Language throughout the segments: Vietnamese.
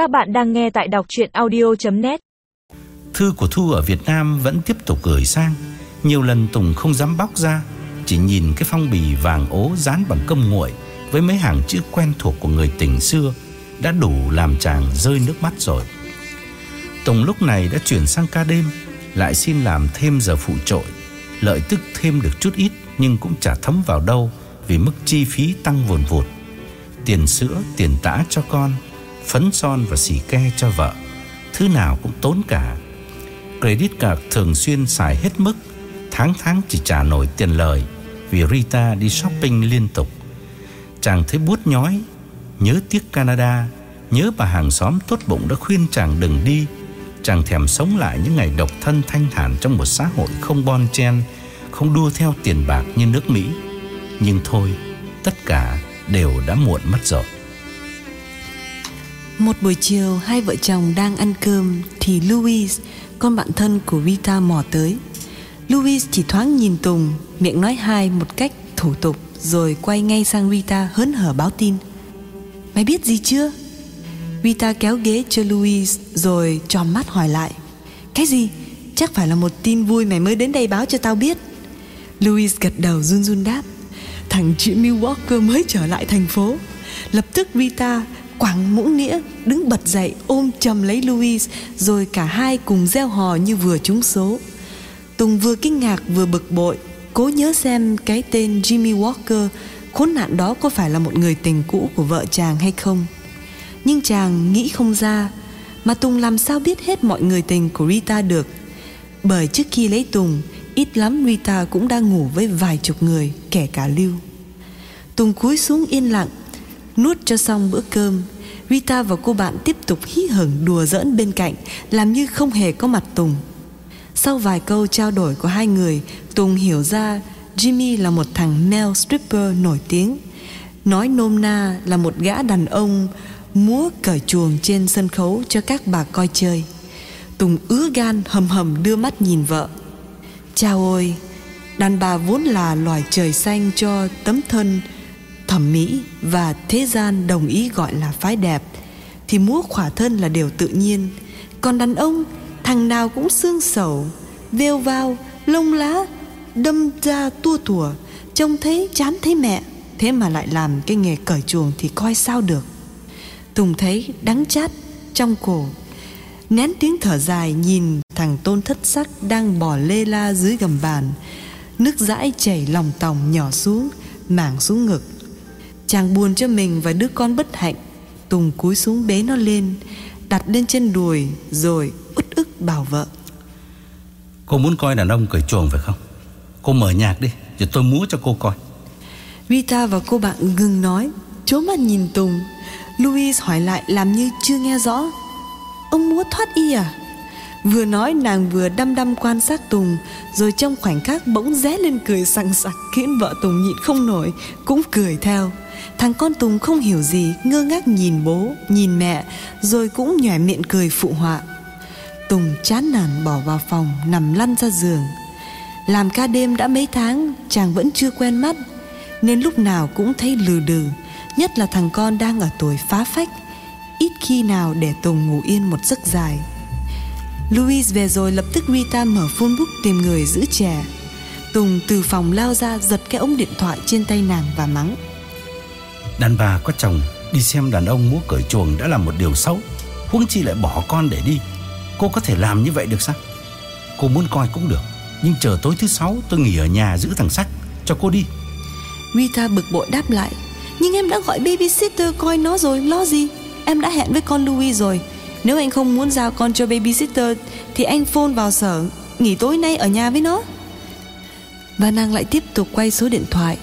Các bạn đang nghe tại đọc chuyện audio.net Thư của Thu ở Việt Nam vẫn tiếp tục gửi sang. Nhiều lần Tùng không dám bóc ra Chỉ nhìn cái phong bì vàng ố dán bằng cơm nguội Với mấy hàng chữ quen thuộc của người tình xưa Đã đủ làm chàng rơi nước mắt rồi. Tùng lúc này đã chuyển sang ca đêm Lại xin làm thêm giờ phụ trội. Lợi tức thêm được chút ít Nhưng cũng chả thấm vào đâu Vì mức chi phí tăng vồn vụt. Tiền sữa, tiền tã cho con Phấn son và xì ke cho vợ. Thứ nào cũng tốn cả. Credit card thường xuyên xài hết mức. Tháng tháng chỉ trả nổi tiền lời Vì Rita đi shopping liên tục. Chàng thấy buốt nhói. Nhớ tiếc Canada. Nhớ bà hàng xóm tốt bụng đã khuyên chàng đừng đi. Chàng thèm sống lại những ngày độc thân thanh thản Trong một xã hội không bon chen, Không đua theo tiền bạc như nước Mỹ. Nhưng thôi, Tất cả đều đã muộn mất rồi. Một buổi chiều, hai vợ chồng đang ăn cơm Thì Louis, Con bạn thân của Rita mò tới. Louis chỉ thoáng nhìn Tùng, Miệng nói hai một cách thủ tục Rồi quay ngay sang Rita hớn hở báo tin. Mày biết gì chưa? Rita kéo ghế cho Louis Rồi tròn mắt hỏi lại. Cái gì? Chắc phải là một tin vui mày mới đến đây báo cho tao biết. Louis gật đầu run run đáp. Thằng Jimmy Walker mới trở lại thành phố. Lập tức Rita quẳng muỗng nĩa Đứng bật dậy ôm chầm lấy Louis, Rồi cả hai cùng reo hò như vừa trúng số. Tùng vừa kinh ngạc vừa bực bội, Cố nhớ xem cái tên Jimmy Walker, Khốn nạn đó có phải là một người tình cũ của vợ chàng hay không. Nhưng chàng nghĩ không ra, Mà Tùng làm sao biết hết mọi người tình của Rita được? Bởi trước khi lấy Tùng, Ít lắm Rita cũng đang ngủ với vài chục người, Kể cả Lưu. Tùng cúi xuống yên lặng Nuốt cho xong bữa cơm, Rita và cô bạn tiếp tục hí hửng đùa giỡn bên cạnh, Làm như không hề có mặt Tùng. Sau vài câu trao đổi của hai người, Tùng hiểu ra Jimmy là một thằng male stripper nổi tiếng, Nói nôm na là một gã đàn ông Múa cởi chuồng trên sân khấu cho các bà coi chơi. Tùng ứa gan hầm hầm đưa mắt nhìn vợ. Chao ôi, Đàn bà vốn là loài trời xanh cho tấm thân thẩm mỹ và thế gian đồng ý gọi là phái đẹp, thì múa khỏa thân là điều tự nhiên. Còn đàn ông, thằng nào cũng xương sầu, vêu vào lông lá, đâm ra tua tủa trông thấy chán thấy mẹ, thế mà lại làm cái nghề cởi chuồng thì coi sao được. Tùng thấy đắng chát trong cổ, nén tiếng thở dài nhìn thằng tôn thất sắc đang bò lê la dưới gầm bàn. Nước dãi chảy lòng tòng nhỏ xuống, mảng xuống ngực chàng buồn cho mình và đứa con bất hạnh. Tùng cúi xuống bế nó lên đặt lên trên đùi rồi út ức bảo vợ. Cô muốn coi đàn ông cởi chuồng phải không? Cô mở nhạc đi Rồi tôi múa cho cô coi. Rita và cô bạn ngừng nói. Chố mắt nhìn Tùng. Louis hỏi lại làm như chưa nghe rõ. Ông múa thoát y à? Vừa nói nàng vừa đăm đăm quan sát Tùng Rồi trong khoảnh khắc bỗng ré lên cười sằng sặc Khiến vợ Tùng nhịn không nổi Cũng cười theo Thằng con Tùng không hiểu gì Ngơ ngác nhìn bố, nhìn mẹ Rồi cũng nhòe miệng cười phụ họa. Tùng chán nản bỏ vào phòng Nằm lăn ra giường. Làm ca đêm đã mấy tháng Chàng vẫn chưa quen mắt Nên lúc nào cũng thấy lừ đừ Nhất là thằng con đang ở tuổi phá phách. Ít khi nào để Tùng ngủ yên một giấc dài. Louis về rồi lập tức Rita mở phone book tìm người giữ trẻ. Tùng từ phòng lao ra giật cái ống điện thoại trên tay nàng và mắng. Đàn bà có chồng, Đi xem đàn ông múa cởi chuồng đã là một điều xấu. Huống chi lại bỏ con để đi. Cô có thể làm như vậy được sao? Cô muốn coi cũng được, Nhưng chờ tối thứ sáu tôi nghỉ ở nhà giữ thằng Sắc Cho cô đi. Rita bực bội đáp lại. Nhưng em đã gọi babysitter coi nó rồi, Lo gì? Em đã hẹn với con Louis rồi. Nếu anh không muốn giao con cho babysitter, Thì anh phone vào sở, Nghỉ tối nay ở nhà với nó. Và nàng lại tiếp tục quay số điện thoại.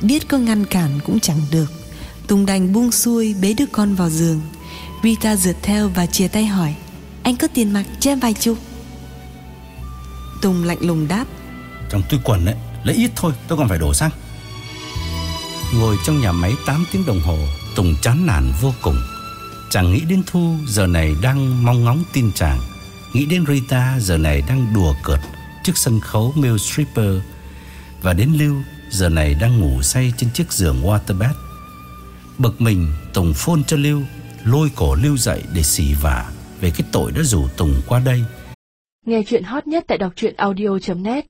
Biết có ngăn cản cũng chẳng được. Tùng đành buông xuôi bế đứa con vào giường. Rita rượt theo và chia tay hỏi, Anh có tiền mặt cho em vài chục? Tùng lạnh lùng đáp, Trong túi quần ấy, Lấy ít thôi, tôi còn phải đổ xăng. Ngồi trong nhà máy 8 tiếng đồng hồ, Tùng chán nản vô cùng. Chàng nghĩ đến Thu Giờ này đang mong ngóng tin chàng, Nghĩ đến Rita giờ này đang đùa cợt Trước sân khấu Mill stripper Và đến Lưu Giờ này đang ngủ say trên chiếc giường waterbed. Bực mình Tùng phôn cho Lưu, lôi cổ Lưu dậy để xỉ vả về cái tội đã rủ Tùng qua đây. Nghe chuyện hot nhất tại đọc truyện audio.net